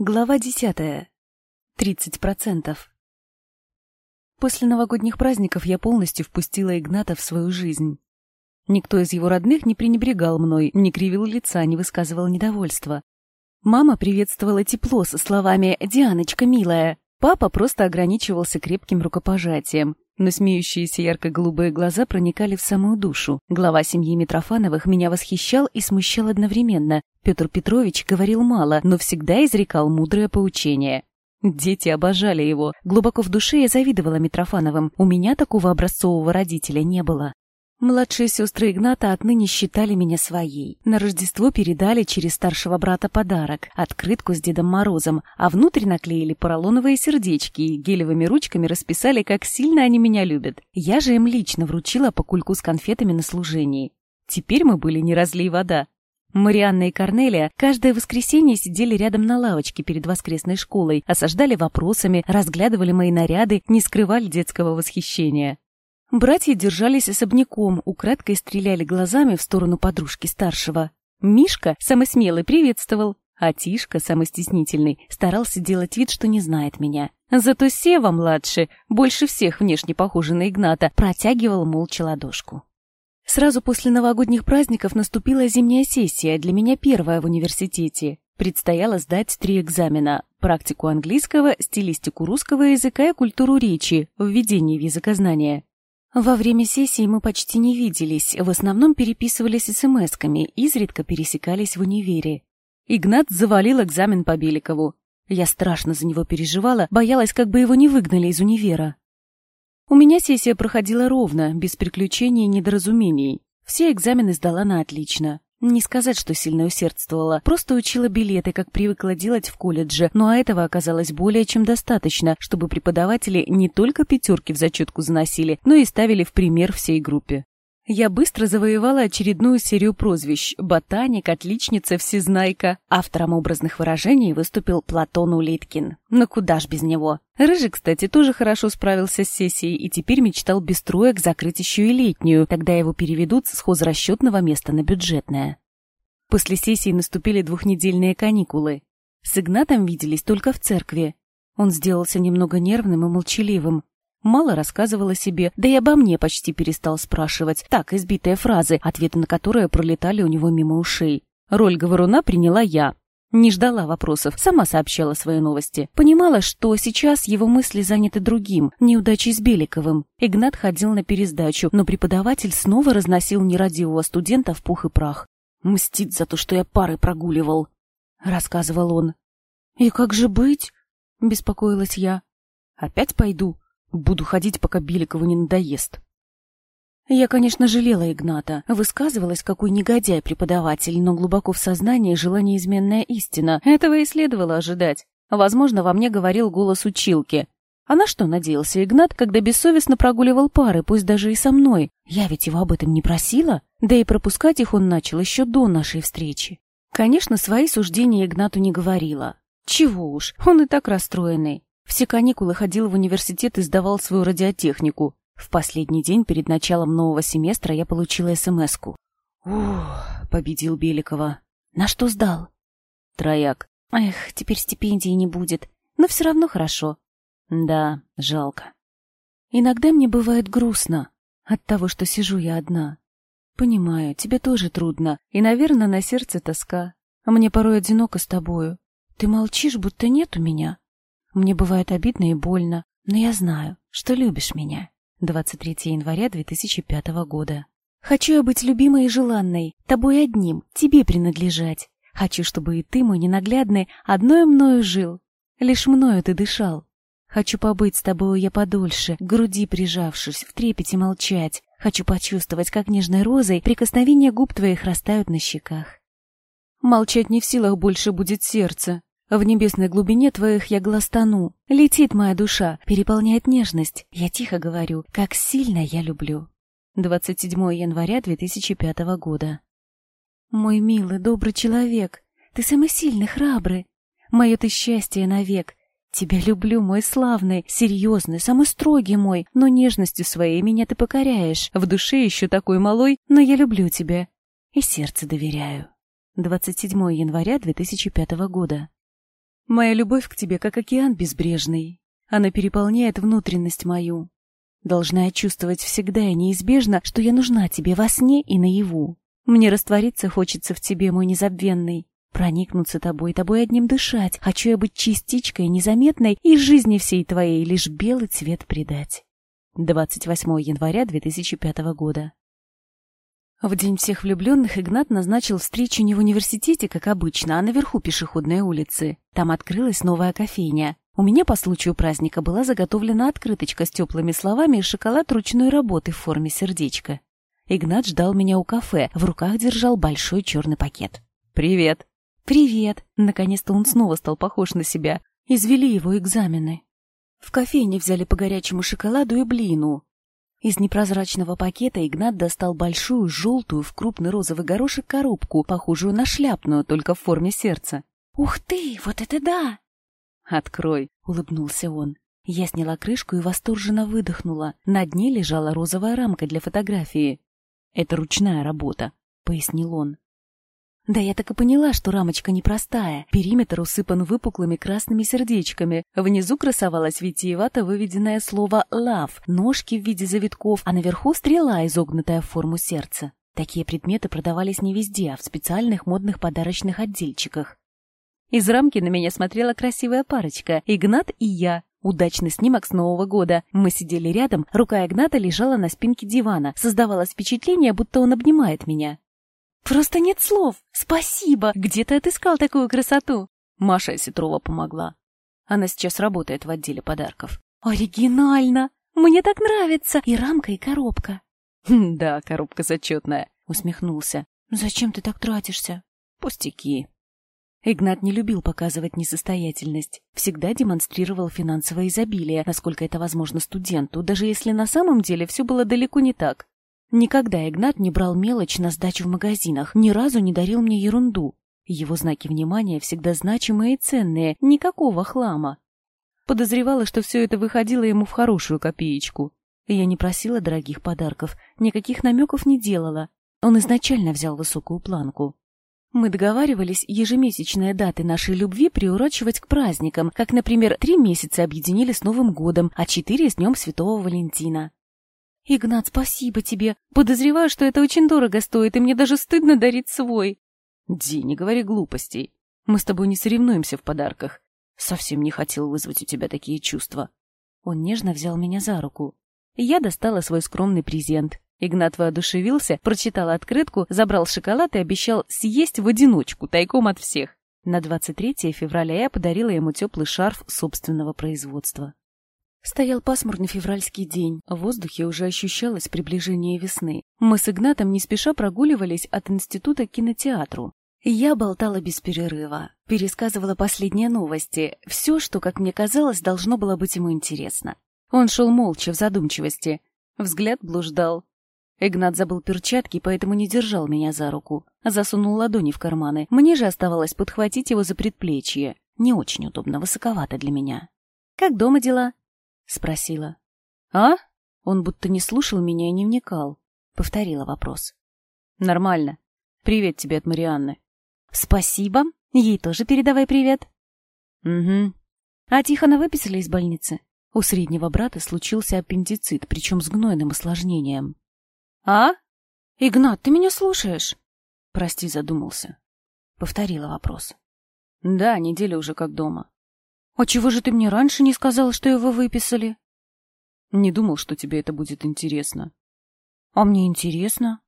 Глава десятая. Тридцать процентов. После новогодних праздников я полностью впустила Игната в свою жизнь. Никто из его родных не пренебрегал мной, не кривил лица, не высказывал недовольства. Мама приветствовала тепло со словами «Дианочка, милая». Папа просто ограничивался крепким рукопожатием, но смеющиеся ярко-голубые глаза проникали в самую душу. Глава семьи Митрофановых меня восхищал и смущал одновременно. Петр Петрович говорил мало, но всегда изрекал мудрое поучение. Дети обожали его. Глубоко в душе я завидовала Митрофановым. У меня такого образцового родителя не было. Младшие сестры Игната отныне считали меня своей. На Рождество передали через старшего брата подарок — открытку с Дедом Морозом, а внутрь наклеили поролоновые сердечки и гелевыми ручками расписали, как сильно они меня любят. Я же им лично вручила по кульку с конфетами на служении. Теперь мы были не разлей вода. Марианна и Корнелия каждое воскресенье сидели рядом на лавочке перед воскресной школой, осаждали вопросами, разглядывали мои наряды, не скрывали детского восхищения. Братья держались особняком, украдкой стреляли глазами в сторону подружки старшего. Мишка, самый смелый, приветствовал, а Тишка, самый стеснительный, старался делать вид, что не знает меня. Зато Сева, младший, больше всех внешне похожий на Игната, протягивал молча ладошку. Сразу после новогодних праздников наступила зимняя сессия, для меня первая в университете. Предстояло сдать три экзамена – практику английского, стилистику русского языка и культуру речи, введение в языкознание. Во время сессии мы почти не виделись, в основном переписывались смс-ками, изредка пересекались в универе. Игнат завалил экзамен по Беликову. Я страшно за него переживала, боялась, как бы его не выгнали из универа. У меня сессия проходила ровно, без приключений и недоразумений. Все экзамены сдала на отлично. Не сказать, что сильно усердствовала, просто учила билеты, как привыкла делать в колледже, но этого оказалось более чем достаточно, чтобы преподаватели не только пятерки в зачетку заносили, но и ставили в пример всей группе. Я быстро завоевала очередную серию прозвищ «Ботаник», «Отличница», «Всезнайка». Автором образных выражений выступил Платон Улиткин. Но куда ж без него. Рыжий, кстати, тоже хорошо справился с сессией и теперь мечтал без троек закрыть еще и летнюю, тогда его переведут с хозрасчетного места на бюджетное. После сессии наступили двухнедельные каникулы. С Игнатом виделись только в церкви. Он сделался немного нервным и молчаливым, Мало рассказывал о себе, да и обо мне почти перестал спрашивать. Так, избитые фразы, ответы на которые пролетали у него мимо ушей. Роль говоруна приняла я. Не ждала вопросов, сама сообщала свои новости. Понимала, что сейчас его мысли заняты другим, неудачей с Беликовым. Игнат ходил на пересдачу, но преподаватель снова разносил нерадивого студента в пух и прах. «Мстит за то, что я пары прогуливал», — рассказывал он. «И как же быть?» — беспокоилась я. «Опять пойду», Буду ходить, пока Беликову не надоест. Я, конечно, жалела Игната, высказывалась, какой негодяй преподаватель, но глубоко в сознании жила неизменная истина. Этого и следовало ожидать. Возможно, во мне говорил голос училки. А на что надеялся Игнат, когда бессовестно прогуливал пары, пусть даже и со мной? Я ведь его об этом не просила. Да и пропускать их он начал еще до нашей встречи. Конечно, свои суждения Игнату не говорила. Чего уж, он и так расстроенный. Все каникулы ходил в университет и сдавал свою радиотехнику. В последний день перед началом нового семестра я получила СМС-ку. «Ух», — победил Беликова. «На что сдал?» «Трояк». «Эх, теперь стипендии не будет. Но все равно хорошо». «Да, жалко». «Иногда мне бывает грустно от того, что сижу я одна. Понимаю, тебе тоже трудно, и, наверное, на сердце тоска. Мне порой одиноко с тобою. Ты молчишь, будто нет у меня. Мне бывает обидно и больно, но я знаю, что любишь меня. 23 января 2005 года. Хочу я быть любимой и желанной, тобой одним, тебе принадлежать. Хочу, чтобы и ты, мой ненаглядный, одной мною жил. Лишь мною ты дышал. Хочу побыть с тобою я подольше, к груди прижавшись, в трепете молчать. Хочу почувствовать, как нежной розой прикосновения губ твоих растают на щеках. Молчать не в силах больше будет сердце, в небесной глубине твоих я глаз тону. Летит моя душа, переполняет нежность. Я тихо говорю, как сильно я люблю. 27 января 2005 года. Мой милый, добрый человек, ты самый сильный, храбрый. Мое ты счастье навек. Тебя люблю, мой славный, серьезный, самый строгий мой, но нежностью своей меня ты покоряешь. В душе еще такой малой, но я люблю тебя и сердце доверяю. 27 января 2005 года. Моя любовь к тебе, как океан безбрежный. Она переполняет внутренность мою. Должна чувствовать всегда и неизбежно, что я нужна тебе во сне и наяву. Мне раствориться хочется в тебе, мой незабвенный. Проникнуться тобой, тобой одним дышать. Хочу я быть частичкой незаметной и жизни всей твоей лишь белый цвет придать. 28 января 2005 года. В день всех влюбленных Игнат назначил встречу не в университете, как обычно, а наверху пешеходной улицы. Там открылась новая кофейня. У меня по случаю праздника была заготовлена открыточка с теплыми словами и шоколад ручной работы в форме сердечка. Игнат ждал меня у кафе, в руках держал большой черный пакет. «Привет!» «Привет!» Наконец-то он снова стал похож на себя. Извели его экзамены. В кофейне взяли по горячему шоколаду и блину. Из непрозрачного пакета Игнат достал большую, желтую, в крупный розовый горошек коробку, похожую на шляпную, только в форме сердца. «Ух ты, вот это да!» «Открой», — улыбнулся он. Я сняла крышку и восторженно выдохнула. На дне лежала розовая рамка для фотографии. «Это ручная работа», — пояснил он. Да я так и поняла, что рамочка непростая. Периметр усыпан выпуклыми красными сердечками. Внизу красовалось витиевато выведенное слово «love», ножки в виде завитков, а наверху стрела, изогнутая в форму сердца. Такие предметы продавались не везде, а в специальных модных подарочных отдельчиках. Из рамки на меня смотрела красивая парочка — Игнат и я. Удачный снимок с Нового года. Мы сидели рядом, рука Игната лежала на спинке дивана. Создавалось впечатление, будто он обнимает меня. Просто нет слов. Спасибо. Где ты отыскал такую красоту? Маша Сетрова помогла. Она сейчас работает в отделе подарков. Оригинально. Мне так нравится. И рамка, и коробка. «Хм, да, коробка зачетная, усмехнулся. Зачем ты так тратишься? Пустяки. Игнат не любил показывать несостоятельность, всегда демонстрировал финансовое изобилие, насколько это возможно студенту, даже если на самом деле все было далеко не так. Никогда Игнат не брал мелочь на сдачу в магазинах, ни разу не дарил мне ерунду. Его знаки внимания всегда значимые и ценные, никакого хлама. Подозревала, что все это выходило ему в хорошую копеечку. Я не просила дорогих подарков, никаких намеков не делала. Он изначально взял высокую планку. Мы договаривались ежемесячные даты нашей любви приурочивать к праздникам, как, например, три месяца объединили с Новым годом, а четыре с Днем Святого Валентина. «Игнат, спасибо тебе. Подозреваю, что это очень дорого стоит, и мне даже стыдно дарить свой». «Ди, не говори глупостей. Мы с тобой не соревнуемся в подарках. Совсем не хотел вызвать у тебя такие чувства». Он нежно взял меня за руку. Я достала свой скромный презент. Игнат воодушевился, прочитал открытку, забрал шоколад и обещал съесть в одиночку, тайком от всех. На 23 февраля я подарила ему теплый шарф собственного производства. Стоял пасмурный февральский день, в воздухе уже ощущалось приближение весны. Мы с Игнатом не спеша прогуливались от института к кинотеатру. Я болтала без перерыва, пересказывала последние новости, все, что, как мне казалось, должно было быть ему интересно. Он шел молча, в задумчивости. Взгляд блуждал. Игнат забыл перчатки, поэтому не держал меня за руку. Засунул ладони в карманы. Мне же оставалось подхватить его за предплечье. Не очень удобно, высоковато для меня. «Как дома дела?» — спросила. «А?» Он будто не слушал меня и не вникал. Повторила вопрос. «Нормально. Привет тебе от Марианны». «Спасибо. Ей тоже передавай привет». «Угу». «А Тихона выписали из больницы?» У среднего брата случился аппендицит, причем с гнойным осложнением. «А? Игнат, ты меня слушаешь?» «Прости, задумался». Повторила вопрос. «Да, неделя уже как дома. «А чего же ты мне раньше не сказал, что его выписали?» «Не думал, что тебе это будет интересно». «А мне интересно».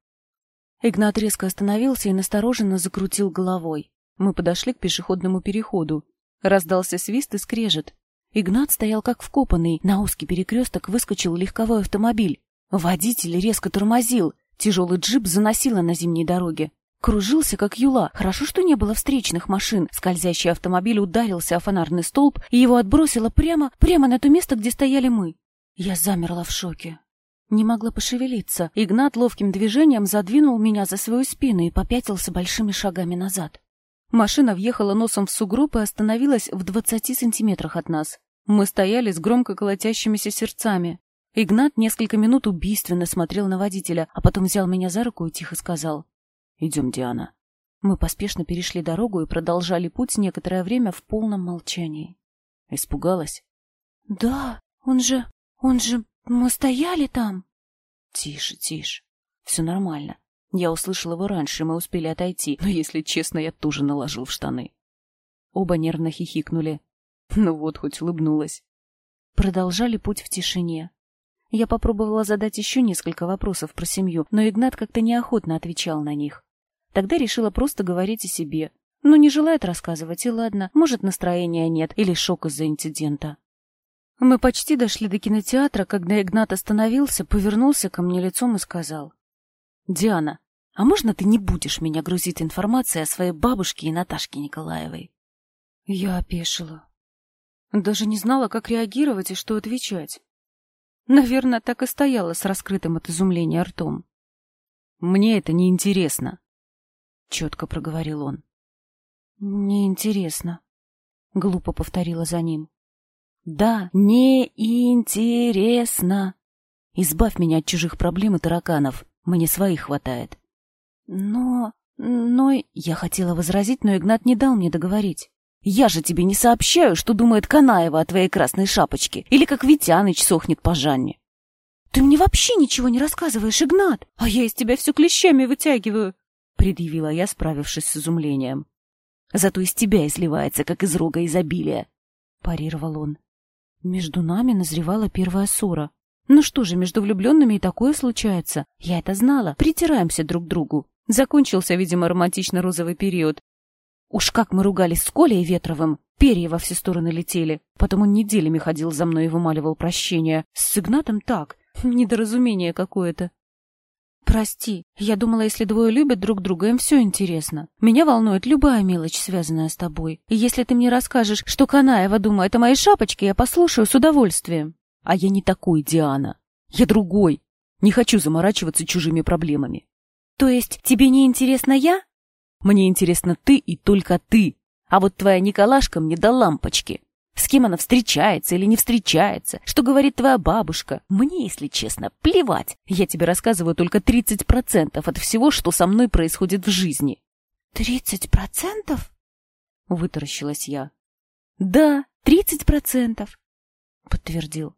Игнат резко остановился и настороженно закрутил головой. Мы подошли к пешеходному переходу. Раздался свист и скрежет. Игнат стоял как вкопанный. На узкий перекресток выскочил легковой автомобиль. Водитель резко тормозил. Тяжелый джип заносило на зимней дороге. Кружился, как юла. Хорошо, что не было встречных машин. Скользящий автомобиль ударился о фонарный столб, и его отбросило прямо, прямо на то место, где стояли мы. Я замерла в шоке. Не могла пошевелиться. Игнат ловким движением задвинул меня за свою спину и попятился большими шагами назад. Машина въехала носом в сугроб и остановилась в двадцати сантиметрах от нас. Мы стояли с громко колотящимися сердцами. Игнат несколько минут убийственно смотрел на водителя, а потом взял меня за руку и тихо сказал. Идем, Диана. Мы поспешно перешли дорогу и продолжали путь некоторое время в полном молчании. Испугалась? Да, он же... он же... мы стояли там. Тише, тише. Все нормально. Я услышал его раньше, мы успели отойти, но, если честно, я тоже наложил в штаны. Оба нервно хихикнули. Ну вот, хоть улыбнулась. Продолжали путь в тишине. Я попробовала задать еще несколько вопросов про семью, но Игнат как-то неохотно отвечал на них. Тогда решила просто говорить о себе. Но не желает рассказывать, и ладно, может, настроения нет или шок из-за инцидента. Мы почти дошли до кинотеатра, когда Игнат остановился, повернулся ко мне лицом и сказал. «Диана, а можно ты не будешь меня грузить информацией о своей бабушке и Наташке Николаевой?» Я опешила. Даже не знала, как реагировать и что отвечать. Наверное, так и стояла с раскрытым от изумления ртом. «Мне это не интересно», — четко проговорил он. «Неинтересно», — глупо повторила за ним. «Да, неинтересно. Избавь меня от чужих проблем и тараканов. Мне своих хватает». «Но... но...» Я хотела возразить, но Игнат не дал мне договорить. Я же тебе не сообщаю, что думает Канаева о твоей красной шапочке, или как Витяныч сохнет по Жанне. Ты мне вообще ничего не рассказываешь, Игнат, а я из тебя все клещами вытягиваю, предъявила я, справившись с изумлением. Зато из тебя изливается, как из рога изобилия, парировал он. Между нами назревала первая ссора. Ну что же, между влюбленными и такое случается. Я это знала. Притираемся друг к другу. Закончился, видимо, романтично-розовый период, Уж как мы ругались с Колей Ветровым, перья во все стороны летели. Потом он неделями ходил за мной и вымаливал прощения. С Игнатом так, недоразумение какое-то. Прости, я думала, если двое любят друг друга, им все интересно. Меня волнует любая мелочь, связанная с тобой. И если ты мне расскажешь, что Канаева думает о моей шапочке, я послушаю с удовольствием. А я не такой, Диана. Я другой. Не хочу заморачиваться чужими проблемами. То есть тебе не интересна я? Мне интересно ты и только ты. А вот твоя Николашка мне до лампочки. С кем она встречается или не встречается, что говорит твоя бабушка. Мне, если честно, плевать. Я тебе рассказываю только 30% от всего, что со мной происходит в жизни. «Тридцать процентов?» — вытаращилась я. «Да, тридцать процентов», — подтвердил.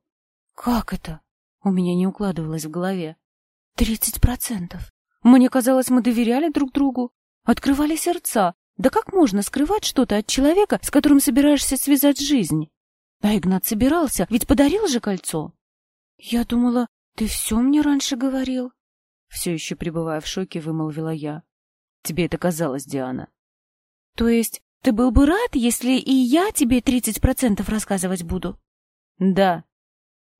«Как это?» — у меня не укладывалось в голове. «Тридцать процентов. Мне казалось, мы доверяли друг другу. Открывали сердца. Да как можно скрывать что-то от человека, с которым собираешься связать жизнь? А Игнат собирался, ведь подарил же кольцо. Я думала, ты все мне раньше говорил. Все еще пребывая в шоке, вымолвила я. Тебе это казалось, Диана. То есть ты был бы рад, если и я тебе тридцать процентов рассказывать буду? Да.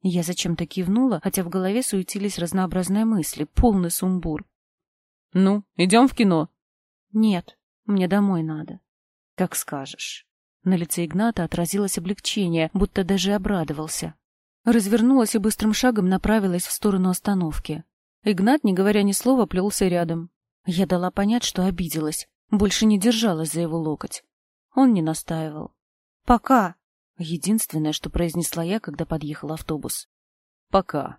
Я зачем-то кивнула, хотя в голове суетились разнообразные мысли, полный сумбур. Ну, идем в кино, «Нет, мне домой надо». «Как скажешь». На лице Игната отразилось облегчение, будто даже обрадовался. Развернулась и быстрым шагом направилась в сторону остановки. Игнат, не говоря ни слова, плелся рядом. Я дала понять, что обиделась, больше не держалась за его локоть. Он не настаивал. «Пока!» — единственное, что произнесла я, когда подъехал автобус. «Пока!»